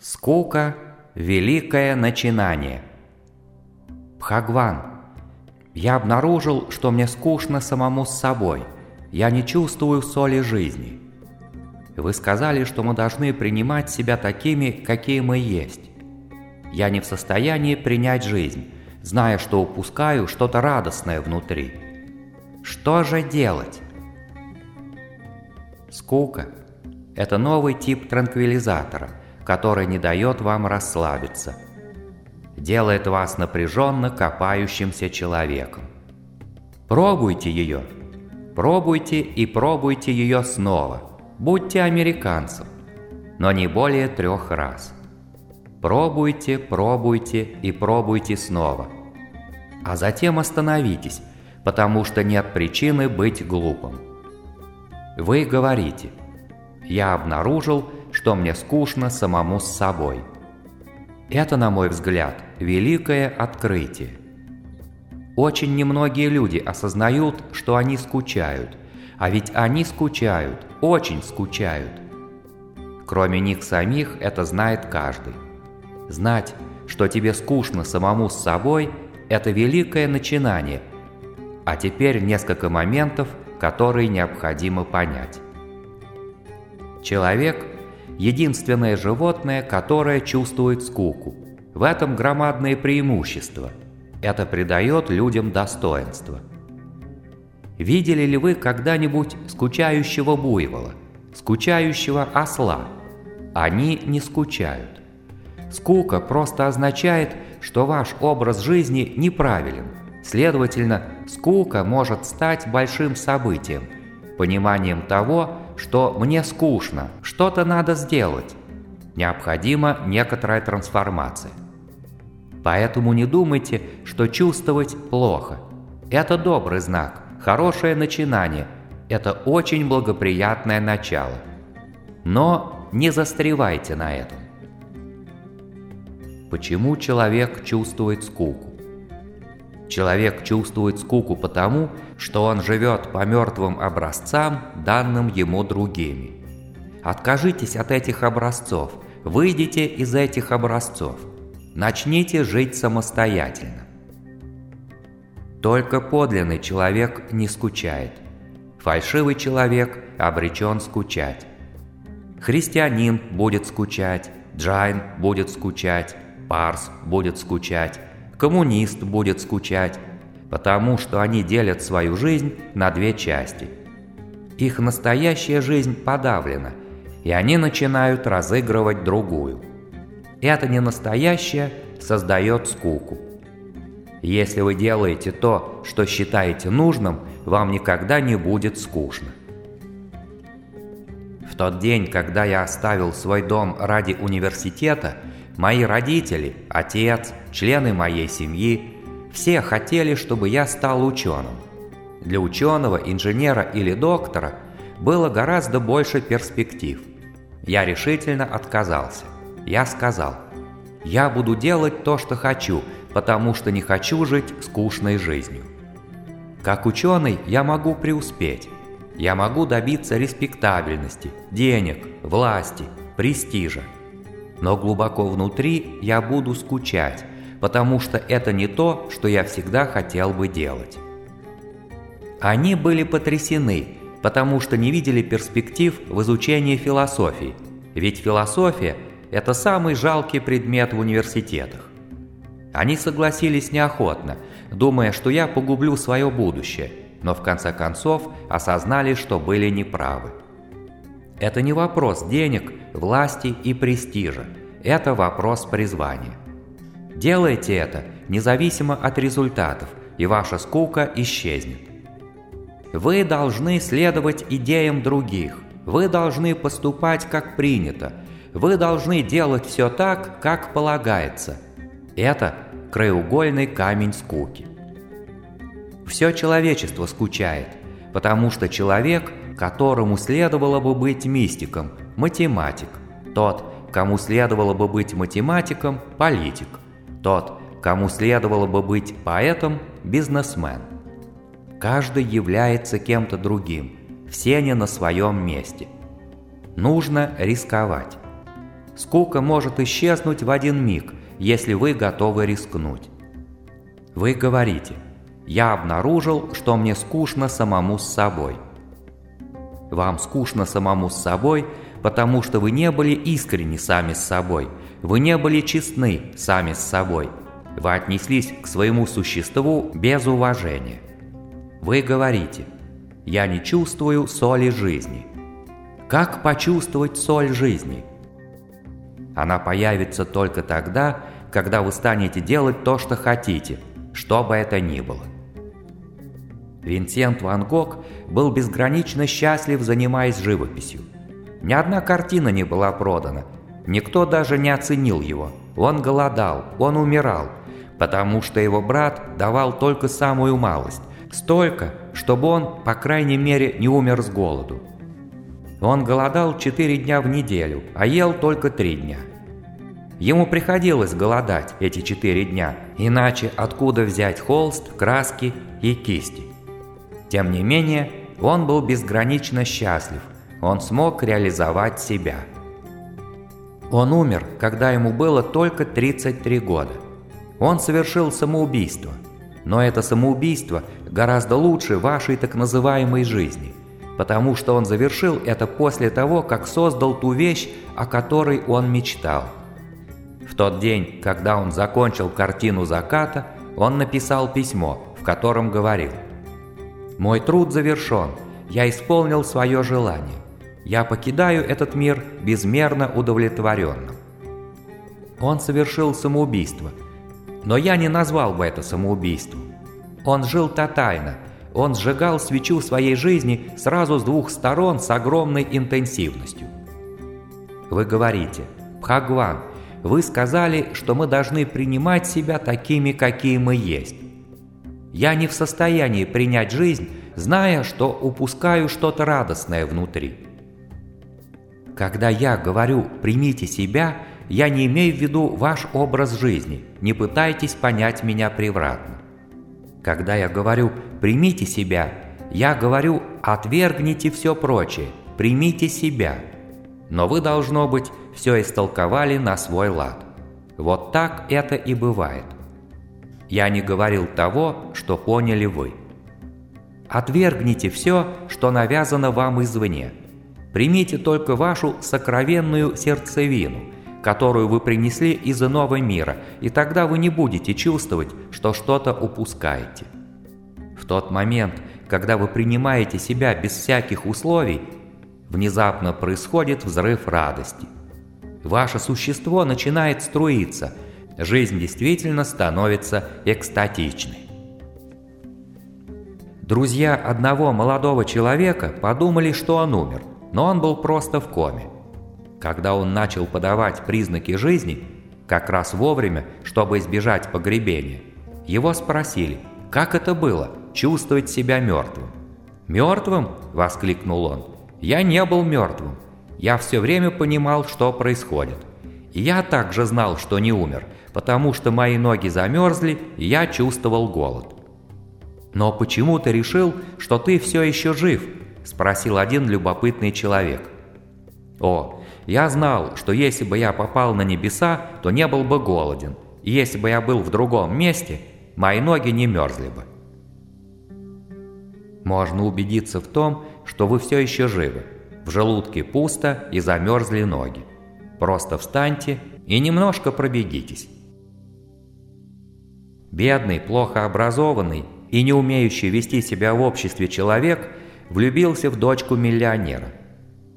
Скука – великое начинание. Бхагван, я обнаружил, что мне скучно самому с собой. Я не чувствую соли жизни. Вы сказали, что мы должны принимать себя такими, какие мы есть. Я не в состоянии принять жизнь, зная, что упускаю что-то радостное внутри. Что же делать? Скука – это новый тип транквилизатора – который не дает вам расслабиться. Делает вас напряженно копающимся человеком. Пробуйте ее. Пробуйте и пробуйте ее снова. Будьте американцем. Но не более трех раз. Пробуйте, пробуйте и пробуйте снова. А затем остановитесь, потому что нет причины быть глупым. Вы говорите «Я обнаружил, что мне скучно самому с собой. Это, на мой взгляд, великое открытие. Очень немногие люди осознают, что они скучают, а ведь они скучают, очень скучают. Кроме них самих это знает каждый. Знать, что тебе скучно самому с собой – это великое начинание. А теперь несколько моментов, которые необходимо понять. Человек – единственное животное, которое чувствует скуку. В этом громадное преимущество. Это придает людям достоинство. Видели ли вы когда-нибудь скучающего буйвола, скучающего осла? Они не скучают. Скука просто означает, что ваш образ жизни неправилен. Следовательно, скука может стать большим событием, пониманием того, что мне скучно, что-то надо сделать. Необходима некоторая трансформация. Поэтому не думайте, что чувствовать плохо. Это добрый знак, хорошее начинание, это очень благоприятное начало. Но не застревайте на этом. Почему человек чувствует скуку? Человек чувствует скуку потому, что он живет по мертвым образцам, данным ему другими. Откажитесь от этих образцов, выйдите из этих образцов, начните жить самостоятельно. Только подлинный человек не скучает. Фальшивый человек обречен скучать. Христианин будет скучать, джайн будет скучать, парс будет скучать, коммунист будет скучать, потому что они делят свою жизнь на две части. Их настоящая жизнь подавлена, и они начинают разыгрывать другую. Это не настоящее создает скуку. Если вы делаете то, что считаете нужным, вам никогда не будет скучно. В тот день, когда я оставил свой дом ради университета, Мои родители, отец, члены моей семьи – все хотели, чтобы я стал ученым. Для ученого, инженера или доктора было гораздо больше перспектив. Я решительно отказался. Я сказал, я буду делать то, что хочу, потому что не хочу жить скучной жизнью. Как ученый я могу преуспеть. Я могу добиться респектабельности, денег, власти, престижа – но глубоко внутри я буду скучать, потому что это не то, что я всегда хотел бы делать. Они были потрясены, потому что не видели перспектив в изучении философии, ведь философия – это самый жалкий предмет в университетах. Они согласились неохотно, думая, что я погублю свое будущее, но в конце концов осознали, что были неправы. Это не вопрос денег, власти и престижа. Это вопрос призвания. Делайте это независимо от результатов, и ваша скука исчезнет. Вы должны следовать идеям других. Вы должны поступать как принято. Вы должны делать все так, как полагается. Это краеугольный камень скуки. Все человечество скучает, потому что человек которому следовало бы быть мистиком, математик. Тот, кому следовало бы быть математиком, политик. Тот, кому следовало бы быть поэтом, бизнесмен. Каждый является кем-то другим, все они на своем месте. Нужно рисковать. Скука может исчезнуть в один миг, если вы готовы рискнуть. Вы говорите, я обнаружил, что мне скучно самому с собой. Вам скучно самому с собой, потому что вы не были искренни сами с собой, вы не были честны сами с собой, вы отнеслись к своему существу без уважения. Вы говорите, я не чувствую соли жизни. Как почувствовать соль жизни? Она появится только тогда, когда вы станете делать то, что хотите, что бы это ни было. Винсент Ван Гог был безгранично счастлив, занимаясь живописью. Ни одна картина не была продана, никто даже не оценил его. Он голодал, он умирал, потому что его брат давал только самую малость, столько, чтобы он, по крайней мере, не умер с голоду. Он голодал 4 дня в неделю, а ел только 3 дня. Ему приходилось голодать эти 4 дня, иначе откуда взять холст, краски и кисти? Тем не менее, он был безгранично счастлив, он смог реализовать себя. Он умер, когда ему было только 33 года. Он совершил самоубийство. Но это самоубийство гораздо лучше вашей так называемой жизни, потому что он завершил это после того, как создал ту вещь, о которой он мечтал. В тот день, когда он закончил картину заката, он написал письмо, в котором говорил «Мой труд завершен, я исполнил свое желание. Я покидаю этот мир безмерно удовлетворенным». Он совершил самоубийство – но я не назвал бы это самоубийством. Он жил тотально. Он сжигал свечу своей жизни сразу с двух сторон с огромной интенсивностью. Вы говорите, Бхагван, вы сказали, что мы должны принимать себя такими, какие мы есть. Я не в состоянии принять жизнь, зная, что упускаю что-то радостное внутри. Когда я говорю «примите себя», я не имею в виду ваш образ жизни, не пытайтесь понять меня превратно. Когда я говорю «примите себя», я говорю «отвергните все прочее, примите себя». Но вы, должно быть, все истолковали на свой лад. Вот так это и бывает. Я не говорил того, что поняли вы. Отвергните все, что навязано вам извне. Примите только вашу сокровенную сердцевину – которую вы принесли из иного мира, и тогда вы не будете чувствовать, что что-то упускаете. В тот момент, когда вы принимаете себя без всяких условий, внезапно происходит взрыв радости. Ваше существо начинает струиться, жизнь действительно становится экстатичной. Друзья одного молодого человека подумали, что он умер, но он был просто в коме. Когда он начал подавать признаки жизни, как раз вовремя, чтобы избежать погребения, его спросили, как это было – чувствовать себя мертвым. «Мертвым?» – воскликнул он. «Я не был мертвым. Я все время понимал, что происходит. И я также знал, что не умер, потому что мои ноги замерзли, и я чувствовал голод». «Но почему ты решил, что ты все еще жив?» – спросил один любопытный человек. «О, я знал, что если бы я попал на небеса, то не был бы голоден, и если бы я был в другом месте, мои ноги не мерзли бы. Можно убедиться в том, что вы все еще живы. В желудке пусто и замерзли ноги. Просто встаньте и немножко пробегитесь. Бедный, плохо образованный и не умеющий вести себя в обществе человек влюбился в дочку миллионера.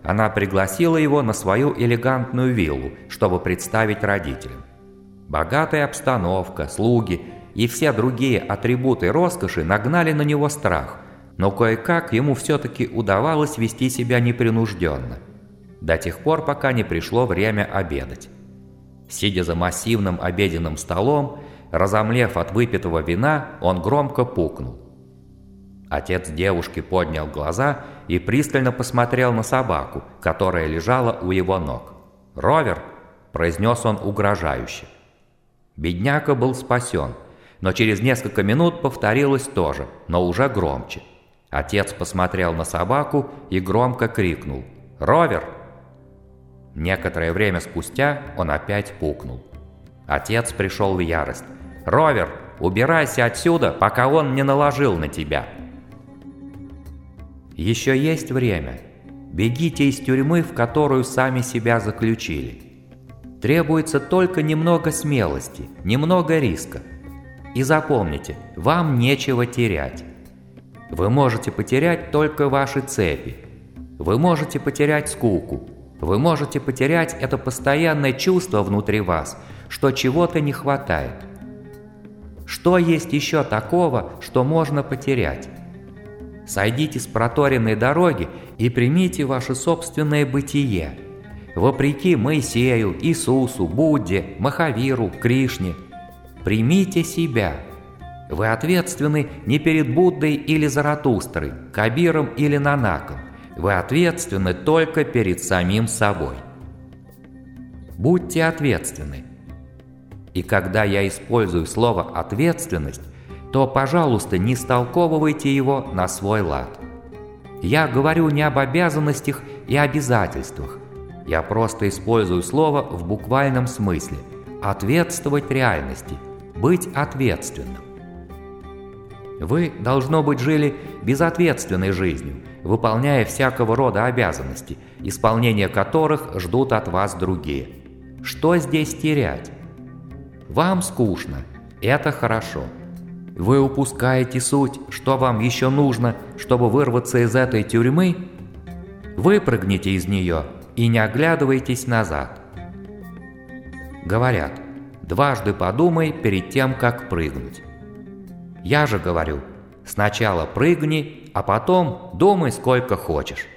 Она пригласила его на свою элегантную виллу, чтобы представить родителям. Богатая обстановка, слуги и все другие атрибуты роскоши нагнали на него страх, но кое-как ему все-таки удавалось вести себя непринужденно. До тех пор, пока не пришло время обедать. Сидя за массивным обеденным столом, разомлев от выпитого вина, он громко пукнул. Отец девушки поднял глаза и пристально посмотрел на собаку, которая лежала у его ног. «Ровер!» – произнес он угрожающе. Бедняка был спасен, но через несколько минут повторилось тоже, но уже громче. Отец посмотрел на собаку и громко крикнул «Ровер!». Некоторое время спустя он опять пукнул. Отец пришел в ярость. «Ровер, убирайся отсюда, пока он не наложил на тебя!» Еще есть время. Бегите из тюрьмы, в которую сами себя заключили. Требуется только немного смелости, немного риска. И запомните, вам нечего терять. Вы можете потерять только ваши цепи. Вы можете потерять скуку. Вы можете потерять это постоянное чувство внутри вас, что чего-то не хватает. Что есть еще такого, что можно потерять? Сойдите с проторенной дороги и примите ваше собственное бытие. Вопреки Моисею, Иисусу, Будде, Махавиру, Кришне. Примите себя. Вы ответственны не перед Буддой или Заратустрой, Кабиром или Нанаком. Вы ответственны только перед самим собой. Будьте ответственны. И когда я использую слово «ответственность», то, пожалуйста, не столковывайте его на свой лад. Я говорю не об обязанностях и обязательствах. Я просто использую слово в буквальном смысле – ответствовать реальности, быть ответственным. Вы, должно быть, жили безответственной жизнью, выполняя всякого рода обязанности, исполнение которых ждут от вас другие. Что здесь терять? Вам скучно, это хорошо. Вы упускаете суть, что вам еще нужно, чтобы вырваться из этой тюрьмы? Выпрыгните из нее и не оглядывайтесь назад. Говорят, дважды подумай перед тем, как прыгнуть. Я же говорю, сначала прыгни, а потом думай сколько хочешь.